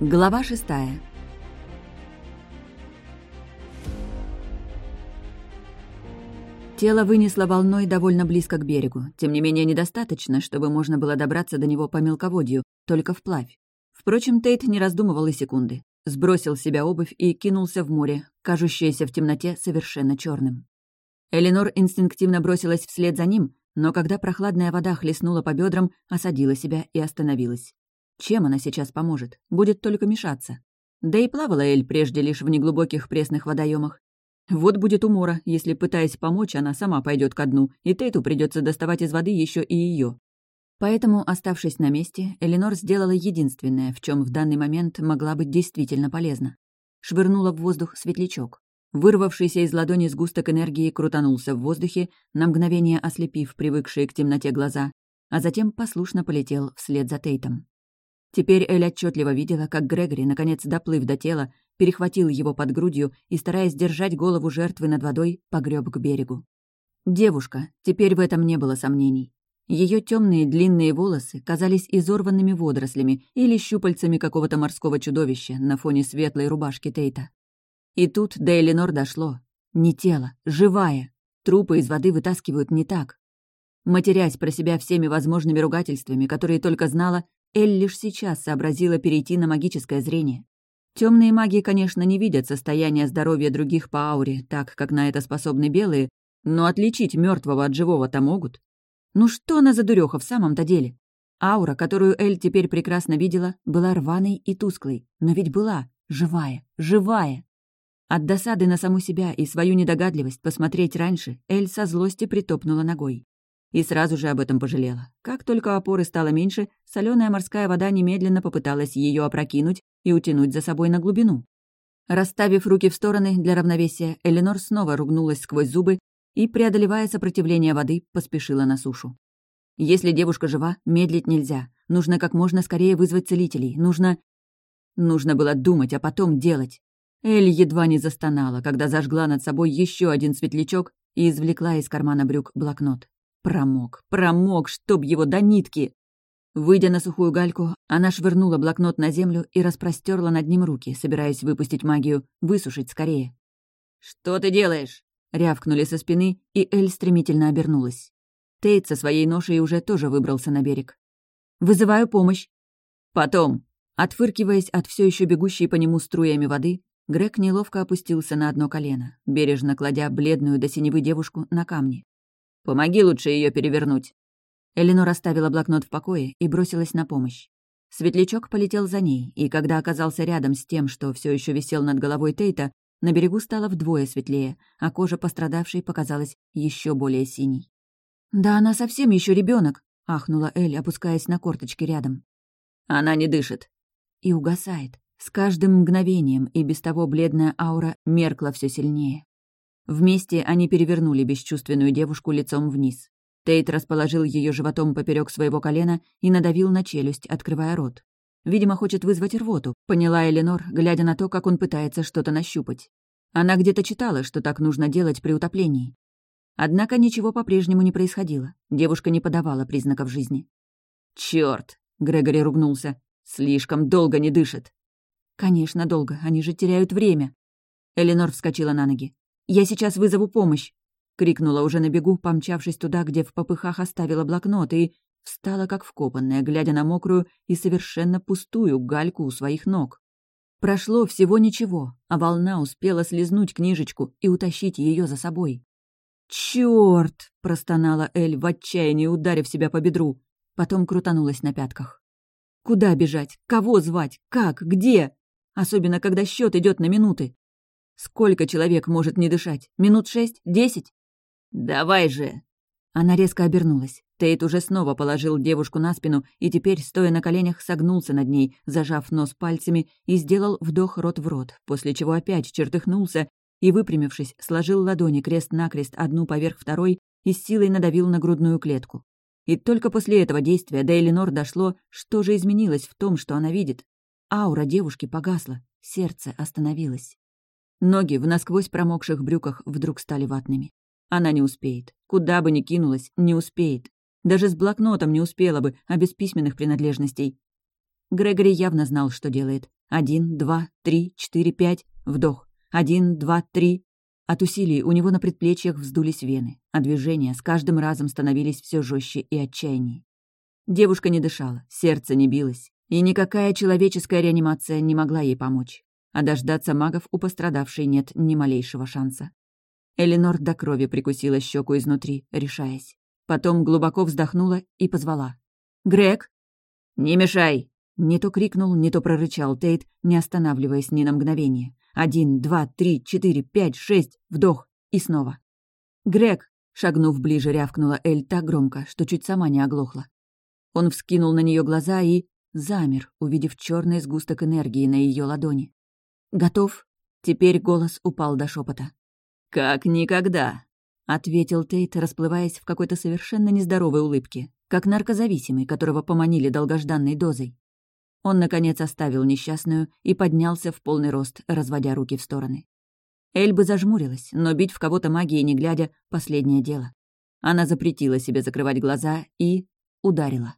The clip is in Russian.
Глава шестая. Тело вынесло волной довольно близко к берегу, тем не менее недостаточно, чтобы можно было добраться до него по мелководью, только вплавь. Впрочем, Тейт не раздумывал и секунды. Сбросил с себя обувь и кинулся в море, кажущееся в темноте совершенно черным. Эленор инстинктивно бросилась вслед за ним, но когда прохладная вода хлестнула по бедрам, осадила себя и остановилась. Чем она сейчас поможет? Будет только мешаться. Да и плавала Эль прежде лишь в неглубоких пресных водоемах. Вот будет умора, если, пытаясь помочь, она сама пойдет ко дну, и Тейту придется доставать из воды еще и ее. Поэтому, оставшись на месте, Эленор сделала единственное, в чем в данный момент могла быть действительно полезна. Швырнула в воздух светлячок. Вырвавшийся из ладони сгусток энергии крутанулся в воздухе, на мгновение ослепив привыкшие к темноте глаза, а затем послушно полетел вслед за Тейтом. Теперь Эль отчетливо видела, как Грегори, наконец доплыв до тела, перехватил его под грудью и, стараясь держать голову жертвы над водой, погреб к берегу. Девушка, теперь в этом не было сомнений. Ее темные длинные волосы казались изорванными водорослями или щупальцами какого-то морского чудовища на фоне светлой рубашки Тейта. И тут до Эленор дошло. Не тело, живая. Трупы из воды вытаскивают не так. Матерясь про себя всеми возможными ругательствами, которые только знала, Эль лишь сейчас сообразила перейти на магическое зрение. Темные маги, конечно, не видят состояние здоровья других по ауре, так как на это способны белые, но отличить мертвого от живого-то могут. Ну что она за дуреха в самом-то деле? Аура, которую Эль теперь прекрасно видела, была рваной и тусклой, но ведь была живая, живая. От досады на саму себя и свою недогадливость посмотреть раньше Эль со злости притопнула ногой. И сразу же об этом пожалела. Как только опоры стало меньше, соленая морская вода немедленно попыталась ее опрокинуть и утянуть за собой на глубину. Расставив руки в стороны для равновесия, Эленор снова ругнулась сквозь зубы и, преодолевая сопротивление воды, поспешила на сушу. Если девушка жива, медлить нельзя. Нужно как можно скорее вызвать целителей. Нужно... Нужно было думать, а потом делать. Эль едва не застонала, когда зажгла над собой еще один светлячок и извлекла из кармана брюк блокнот. Промок, промок, чтоб его до нитки! Выйдя на сухую гальку, она швырнула блокнот на землю и распростерла над ним руки, собираясь выпустить магию, высушить скорее. «Что ты делаешь?» — рявкнули со спины, и Эль стремительно обернулась. Тейт со своей ношей уже тоже выбрался на берег. «Вызываю помощь!» «Потом!» Отфыркиваясь от все еще бегущей по нему струями воды, Грег неловко опустился на одно колено, бережно кладя бледную до синевы девушку на камни. Помоги лучше ее перевернуть». Эленор оставила блокнот в покое и бросилась на помощь. Светлячок полетел за ней, и когда оказался рядом с тем, что все еще висел над головой Тейта, на берегу стало вдвое светлее, а кожа пострадавшей показалась еще более синей. «Да она совсем еще ребенок, ахнула Эль, опускаясь на корточки рядом. «Она не дышит». И угасает. С каждым мгновением и без того бледная аура меркла все сильнее. Вместе они перевернули бесчувственную девушку лицом вниз. Тейт расположил ее животом поперек своего колена и надавил на челюсть, открывая рот. Видимо, хочет вызвать рвоту, поняла Эленор, глядя на то, как он пытается что-то нащупать. Она где-то читала, что так нужно делать при утоплении. Однако ничего по-прежнему не происходило. Девушка не подавала признаков жизни. «Чёрт!» — Грегори ругнулся. «Слишком долго не дышит». «Конечно, долго. Они же теряют время». Эленор вскочила на ноги. «Я сейчас вызову помощь!» — крикнула уже на бегу, помчавшись туда, где в попыхах оставила блокнот, и встала как вкопанная, глядя на мокрую и совершенно пустую гальку у своих ног. Прошло всего ничего, а волна успела слезнуть книжечку и утащить ее за собой. «Чёрт!» — простонала Эль в отчаянии, ударив себя по бедру. Потом крутанулась на пятках. «Куда бежать? Кого звать? Как? Где?» Особенно, когда счет идет на минуты. Сколько человек может не дышать? Минут шесть? Десять? «Давай же!» Она резко обернулась. Тейт уже снова положил девушку на спину и теперь, стоя на коленях, согнулся над ней, зажав нос пальцами и сделал вдох рот в рот, после чего опять чертыхнулся и, выпрямившись, сложил ладони крест-накрест одну поверх второй и с силой надавил на грудную клетку. И только после этого действия до Эленор дошло, что же изменилось в том, что она видит. Аура девушки погасла, сердце остановилось. Ноги в насквозь промокших брюках вдруг стали ватными. Она не успеет. Куда бы ни кинулась, не успеет. Даже с блокнотом не успела бы, а без письменных принадлежностей. Грегори явно знал, что делает. Один, два, три, четыре, пять. Вдох. Один, два, три. От усилий у него на предплечьях вздулись вены, а движения с каждым разом становились все жестче и отчаяннее. Девушка не дышала, сердце не билось, и никакая человеческая реанимация не могла ей помочь. А дождаться магов у пострадавшей нет ни малейшего шанса. Эленор до крови прикусила щеку изнутри, решаясь. Потом глубоко вздохнула и позвала. «Грег!» «Не мешай!» Не то крикнул, не то прорычал Тейт, не останавливаясь ни на мгновение. Один, два, три, четыре, пять, шесть, вдох и снова. «Грег!» — шагнув ближе, рявкнула Эль так громко, что чуть сама не оглохла. Он вскинул на нее глаза и замер, увидев черный сгусток энергии на ее ладони. «Готов?» Теперь голос упал до шепота. «Как никогда!» — ответил Тейт, расплываясь в какой-то совершенно нездоровой улыбке, как наркозависимый, которого поманили долгожданной дозой. Он, наконец, оставил несчастную и поднялся в полный рост, разводя руки в стороны. Эльба зажмурилась, но бить в кого-то магией не глядя — последнее дело. Она запретила себе закрывать глаза и ударила.